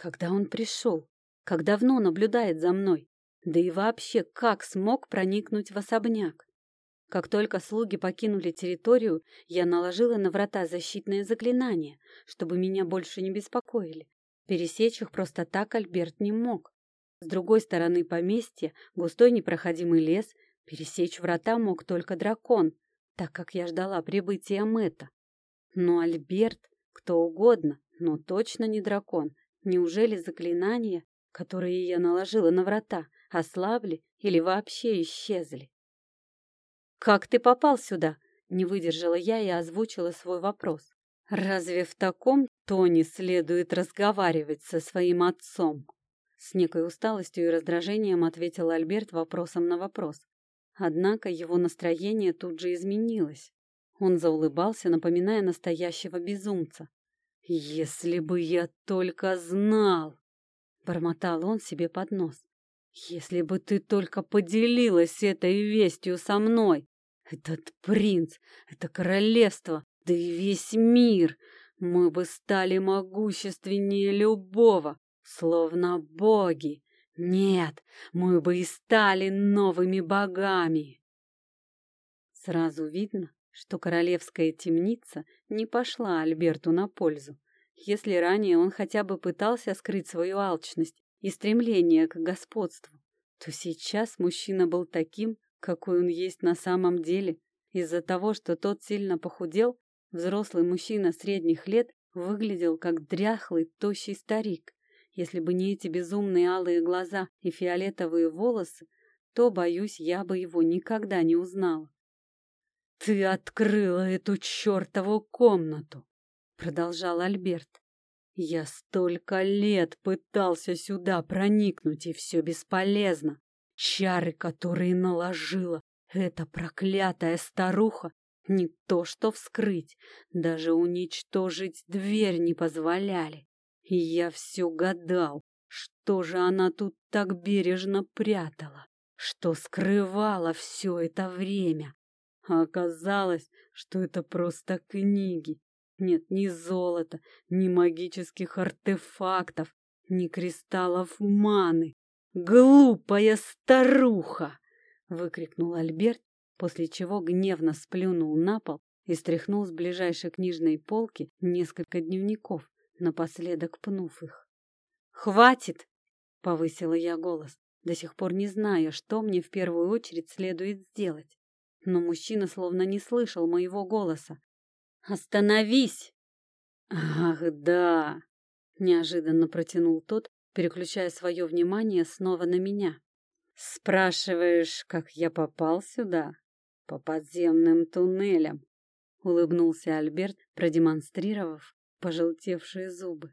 Когда он пришел? Как давно наблюдает за мной? Да и вообще, как смог проникнуть в особняк? Как только слуги покинули территорию, я наложила на врата защитное заклинание, чтобы меня больше не беспокоили. Пересечь их просто так Альберт не мог. С другой стороны поместья густой непроходимый лес, пересечь врата мог только дракон, так как я ждала прибытия Мэта. Но Альберт, кто угодно, но точно не дракон. Неужели заклинания, которые я наложила на врата, ослабли или вообще исчезли? «Как ты попал сюда?» — не выдержала я и озвучила свой вопрос. «Разве в таком тоне следует разговаривать со своим отцом?» С некой усталостью и раздражением ответил Альберт вопросом на вопрос. Однако его настроение тут же изменилось. Он заулыбался, напоминая настоящего безумца. «Если бы я только знал!» — бормотал он себе под нос. «Если бы ты только поделилась этой вестью со мной! Этот принц, это королевство, да и весь мир. Мы бы стали могущественнее любого, словно боги. Нет, мы бы и стали новыми богами. Сразу видно, что королевская темница не пошла Альберту на пользу. Если ранее он хотя бы пытался скрыть свою алчность и стремление к господству, то сейчас мужчина был таким, какой он есть на самом деле. Из-за того, что тот сильно похудел, взрослый мужчина средних лет выглядел как дряхлый, тощий старик. Если бы не эти безумные алые глаза и фиолетовые волосы, то, боюсь, я бы его никогда не узнала. «Ты открыла эту чертову комнату!» — продолжал Альберт. «Я столько лет пытался сюда проникнуть, и все бесполезно. Чары, которые наложила эта проклятая старуха, не то что вскрыть, даже уничтожить дверь не позволяли. И я все гадал, что же она тут так бережно прятала, что скрывала все это время. А оказалось, что это просто книги. Нет ни золота, ни магических артефактов, ни кристаллов маны. «Глупая старуха!» — выкрикнул Альберт, после чего гневно сплюнул на пол и стряхнул с ближайшей книжной полки несколько дневников, напоследок пнув их. «Хватит!» — повысила я голос, до сих пор не зная, что мне в первую очередь следует сделать. Но мужчина словно не слышал моего голоса. «Остановись!» «Ах, да!» — неожиданно протянул тот, переключая свое внимание снова на меня. «Спрашиваешь, как я попал сюда? По подземным туннелям?» — улыбнулся Альберт, продемонстрировав пожелтевшие зубы.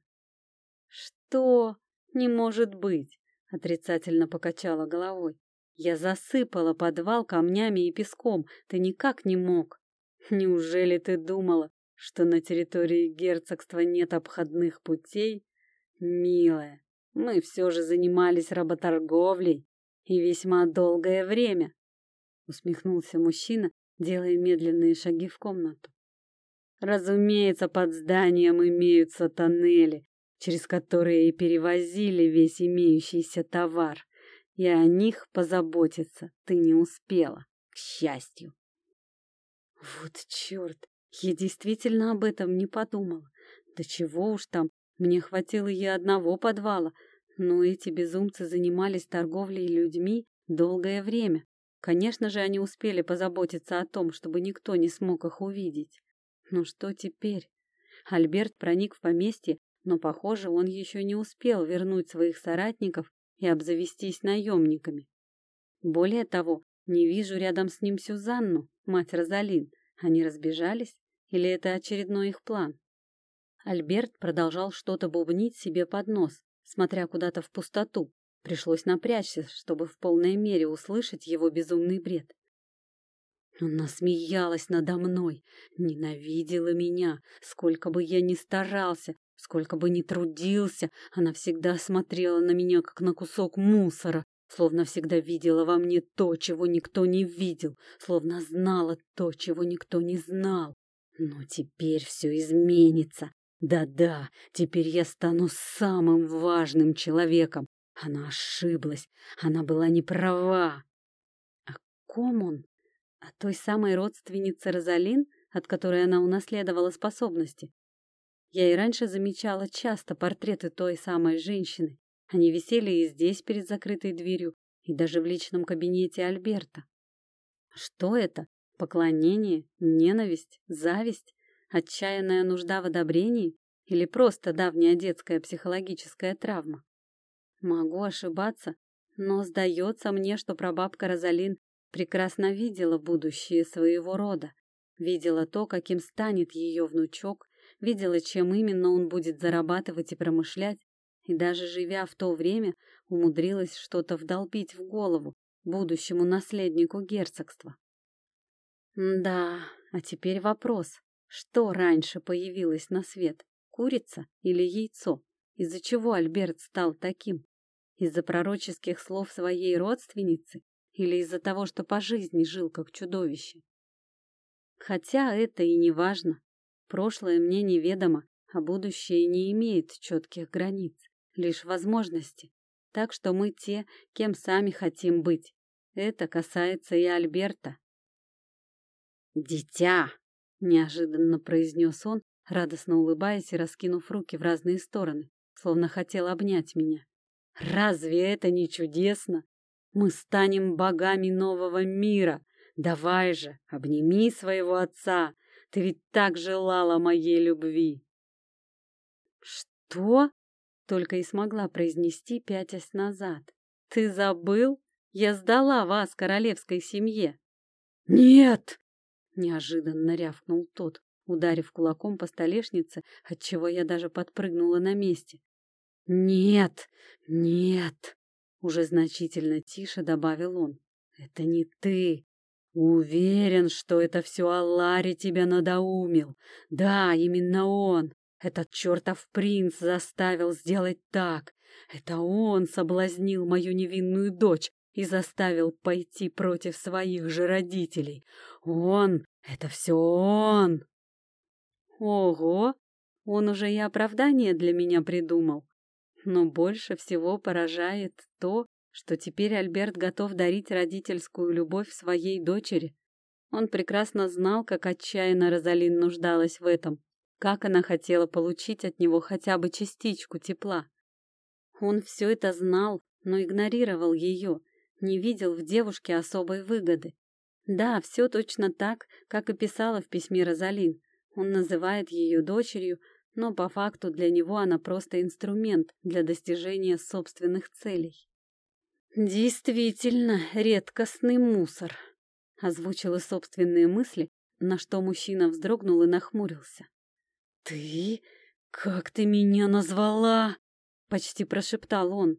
«Что? Не может быть!» — отрицательно покачала головой. «Я засыпала подвал камнями и песком, ты никак не мог. Неужели ты думала, что на территории герцогства нет обходных путей? Милая, мы все же занимались работорговлей и весьма долгое время. Усмехнулся мужчина, делая медленные шаги в комнату. Разумеется, под зданием имеются тоннели, через которые и перевозили весь имеющийся товар, и о них позаботиться ты не успела, к счастью. Вот черт, я действительно об этом не подумала. Да чего уж там, мне хватило и одного подвала, но эти безумцы занимались торговлей людьми долгое время. Конечно же, они успели позаботиться о том, чтобы никто не смог их увидеть. Но что теперь? Альберт проник в поместье, но, похоже, он еще не успел вернуть своих соратников и обзавестись наемниками. Более того, не вижу рядом с ним Сюзанну, мать Розалин. Они разбежались? Или это очередной их план? Альберт продолжал что-то бубнить себе под нос, смотря куда-то в пустоту. Пришлось напрячься, чтобы в полной мере услышать его безумный бред. Она смеялась надо мной, ненавидела меня. Сколько бы я ни старался, сколько бы ни трудился, она всегда смотрела на меня, как на кусок мусора, словно всегда видела во мне то, чего никто не видел, словно знала то, чего никто не знал. Но теперь все изменится. Да-да, теперь я стану самым важным человеком. Она ошиблась, она была не права. О ком он? О той самой родственнице Розалин, от которой она унаследовала способности? Я и раньше замечала часто портреты той самой женщины. Они висели и здесь, перед закрытой дверью, и даже в личном кабинете Альберта. Что это? Поклонение? Ненависть? Зависть? Отчаянная нужда в одобрении? Или просто давняя детская психологическая травма? Могу ошибаться, но сдается мне, что прабабка Розалин прекрасно видела будущее своего рода, видела то, каким станет ее внучок, видела, чем именно он будет зарабатывать и промышлять, и даже живя в то время, умудрилась что-то вдолбить в голову будущему наследнику герцогства. Да, а теперь вопрос. Что раньше появилось на свет, курица или яйцо? Из-за чего Альберт стал таким? Из-за пророческих слов своей родственницы или из-за того, что по жизни жил как чудовище? Хотя это и не важно. Прошлое мне неведомо, а будущее не имеет четких границ, лишь возможности. Так что мы те, кем сами хотим быть. Это касается и Альберта. «Дитя!» — неожиданно произнес он, радостно улыбаясь и раскинув руки в разные стороны, словно хотел обнять меня. «Разве это не чудесно? Мы станем богами нового мира. Давай же, обними своего отца. Ты ведь так желала моей любви». «Что?» — только и смогла произнести, пятясь назад. «Ты забыл? Я сдала вас королевской семье». «Нет!» Неожиданно рявкнул тот, ударив кулаком по столешнице, отчего я даже подпрыгнула на месте. «Нет, нет!» — уже значительно тише добавил он. «Это не ты. Уверен, что это все Аллари тебя надоумил. Да, именно он. Этот чертов принц заставил сделать так. Это он соблазнил мою невинную дочь, и заставил пойти против своих же родителей. Он! Это все он! Ого! Он уже и оправдание для меня придумал. Но больше всего поражает то, что теперь Альберт готов дарить родительскую любовь своей дочери. Он прекрасно знал, как отчаянно Розалин нуждалась в этом, как она хотела получить от него хотя бы частичку тепла. Он все это знал, но игнорировал ее, не видел в девушке особой выгоды. Да, все точно так, как и писала в письме Розалин. Он называет ее дочерью, но по факту для него она просто инструмент для достижения собственных целей. «Действительно, редкостный мусор», — озвучила собственные мысли, на что мужчина вздрогнул и нахмурился. «Ты? Как ты меня назвала?» — почти прошептал он.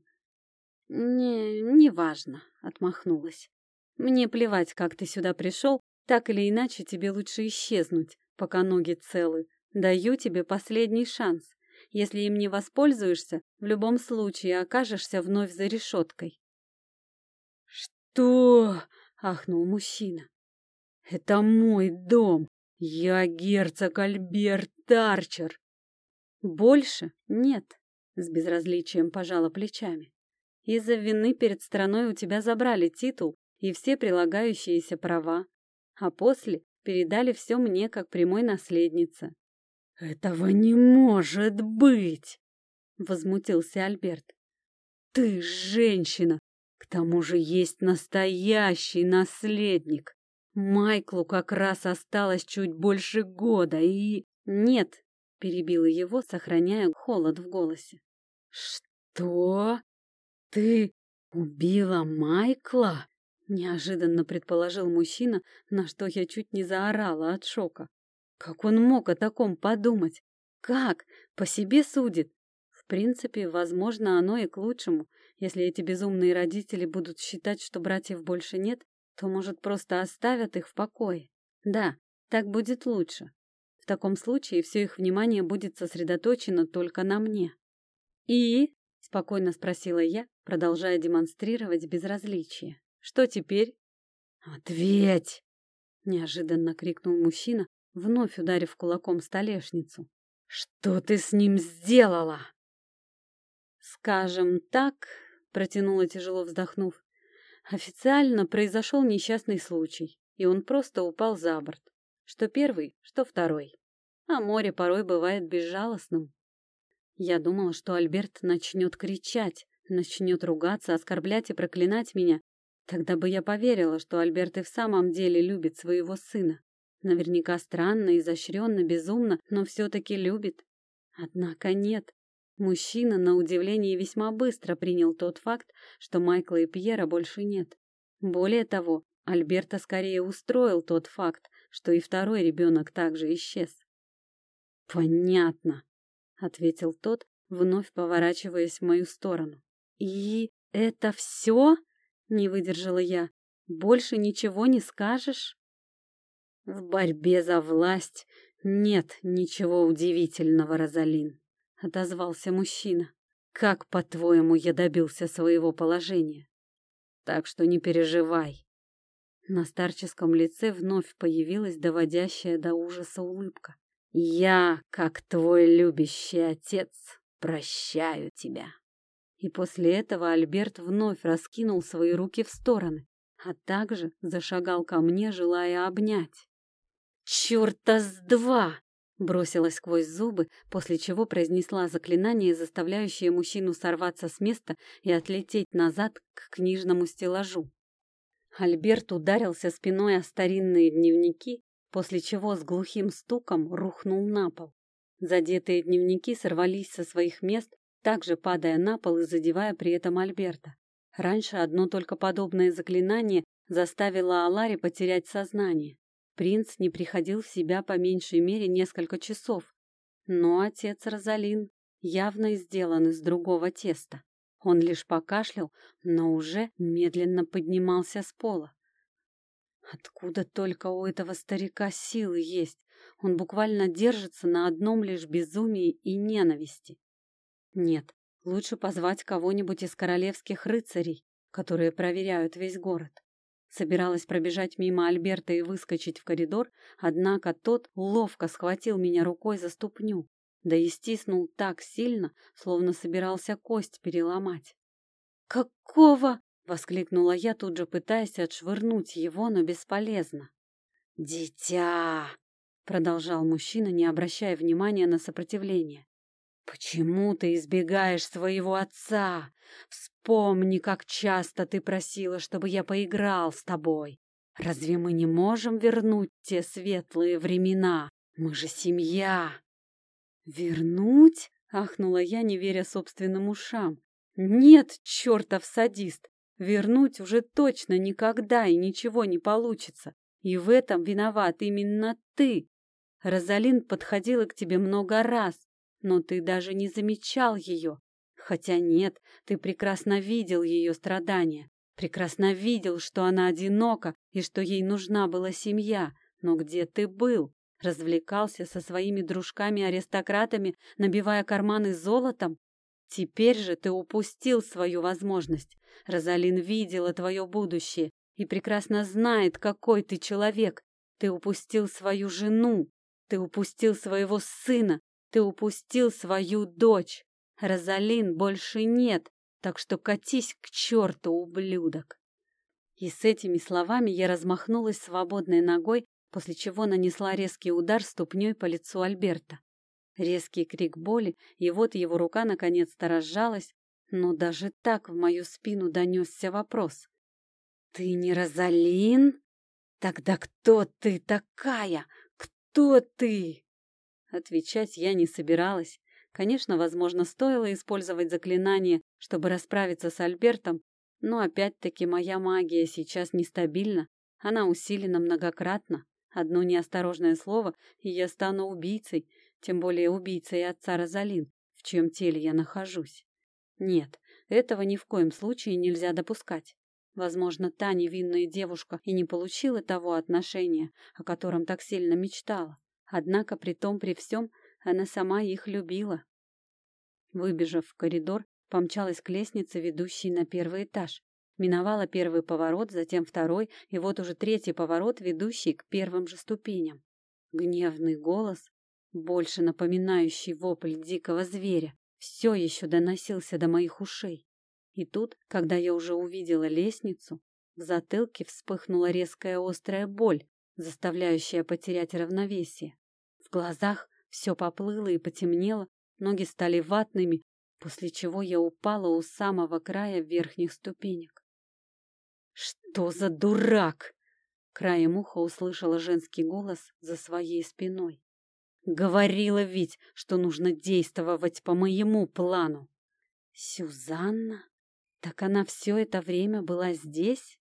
«Не, неважно», — отмахнулась. «Мне плевать, как ты сюда пришел, так или иначе тебе лучше исчезнуть, пока ноги целы. Даю тебе последний шанс. Если им не воспользуешься, в любом случае окажешься вновь за решеткой». «Что?» — ахнул мужчина. «Это мой дом. Я герцог Альберт Тарчер». «Больше нет», — с безразличием пожала плечами. Из-за вины перед страной у тебя забрали титул и все прилагающиеся права, а после передали все мне как прямой наследнице. «Этого не может быть!» — возмутился Альберт. «Ты женщина! К тому же есть настоящий наследник! Майклу как раз осталось чуть больше года и...» «Нет!» — перебила его, сохраняя холод в голосе. «Что?» «Ты убила Майкла?» — неожиданно предположил мужчина, на что я чуть не заорала от шока. Как он мог о таком подумать? Как? По себе судит? В принципе, возможно, оно и к лучшему. Если эти безумные родители будут считать, что братьев больше нет, то, может, просто оставят их в покое. Да, так будет лучше. В таком случае все их внимание будет сосредоточено только на мне. «И?» — спокойно спросила я, продолжая демонстрировать безразличие. «Что теперь?» «Ответь!» — неожиданно крикнул мужчина, вновь ударив кулаком столешницу. Что ты с ним сделала?» «Скажем так», — протянула тяжело вздохнув, «официально произошел несчастный случай, и он просто упал за борт. Что первый, что второй. А море порой бывает безжалостным. Я думала, что Альберт начнет кричать, начнет ругаться, оскорблять и проклинать меня. Тогда бы я поверила, что Альберт и в самом деле любит своего сына. Наверняка странно, изощренно, безумно, но все-таки любит. Однако нет. Мужчина, на удивление, весьма быстро принял тот факт, что Майкла и Пьера больше нет. Более того, Альберта скорее устроил тот факт, что и второй ребенок также исчез. «Понятно», — ответил тот, вновь поворачиваясь в мою сторону. «И это все?» — не выдержала я. «Больше ничего не скажешь?» В борьбе за власть нет ничего удивительного, Розалин, отозвался мужчина. Как, по-твоему, я добился своего положения? Так что не переживай. На старческом лице вновь появилась доводящая до ужаса улыбка. Я, как твой любящий отец, прощаю тебя. И после этого Альберт вновь раскинул свои руки в стороны, а также зашагал ко мне, желая обнять. «Чёрта с два!» Бросилась сквозь зубы, после чего произнесла заклинание, заставляющее мужчину сорваться с места и отлететь назад к книжному стеллажу. Альберт ударился спиной о старинные дневники, после чего с глухим стуком рухнул на пол. Задетые дневники сорвались со своих мест, также падая на пол и задевая при этом Альберта. Раньше одно только подобное заклинание заставило Алари потерять сознание. Принц не приходил в себя по меньшей мере несколько часов, но отец Розалин явно сделан из другого теста. Он лишь покашлял, но уже медленно поднимался с пола. Откуда только у этого старика силы есть? Он буквально держится на одном лишь безумии и ненависти. Нет, лучше позвать кого-нибудь из королевских рыцарей, которые проверяют весь город. Собиралась пробежать мимо Альберта и выскочить в коридор, однако тот ловко схватил меня рукой за ступню, да и стиснул так сильно, словно собирался кость переломать. «Какого?» — воскликнула я, тут же пытаясь отшвырнуть его, но бесполезно. «Дитя!» — продолжал мужчина, не обращая внимания на сопротивление. «Почему ты избегаешь своего отца? Вспомни, как часто ты просила, чтобы я поиграл с тобой. Разве мы не можем вернуть те светлые времена? Мы же семья!» «Вернуть?» — ахнула я, не веря собственным ушам. «Нет, чертов садист! Вернуть уже точно никогда и ничего не получится. И в этом виноват именно ты. Розалин подходила к тебе много раз, но ты даже не замечал ее. Хотя нет, ты прекрасно видел ее страдания, прекрасно видел, что она одинока и что ей нужна была семья. Но где ты был? Развлекался со своими дружками-аристократами, набивая карманы золотом? Теперь же ты упустил свою возможность. Розалин видела твое будущее и прекрасно знает, какой ты человек. Ты упустил свою жену, ты упустил своего сына, ты упустил свою дочь. Розалин больше нет, так что катись к черту, ублюдок. И с этими словами я размахнулась свободной ногой, после чего нанесла резкий удар ступней по лицу Альберта. Резкий крик боли, и вот его рука наконец-то разжалась, но даже так в мою спину донесся вопрос. «Ты не Розалин? Тогда кто ты такая? Кто ты?» Отвечать я не собиралась. Конечно, возможно, стоило использовать заклинание, чтобы расправиться с Альбертом, но опять-таки моя магия сейчас нестабильна, она усилена многократно. Одно неосторожное слово, и я стану убийцей, тем более убийцей отца Розалин, в чьем теле я нахожусь. Нет, этого ни в коем случае нельзя допускать. Возможно, та невинная девушка и не получила того отношения, о котором так сильно мечтала. Однако при том при всем она сама их любила. Выбежав в коридор, помчалась к лестнице, ведущей на первый этаж. Миновала первый поворот, затем второй, и вот уже третий поворот, ведущий к первым же ступеням. Гневный голос, больше напоминающий вопль дикого зверя, все еще доносился до моих ушей. И тут, когда я уже увидела лестницу, в затылке вспыхнула резкая острая боль, заставляющая потерять равновесие. В глазах все поплыло и потемнело, ноги стали ватными, после чего я упала у самого края верхних ступенек. «Что за дурак!» Краем уха услышала женский голос за своей спиной. «Говорила ведь, что нужно действовать по моему плану!» «Сюзанна? Так она все это время была здесь?»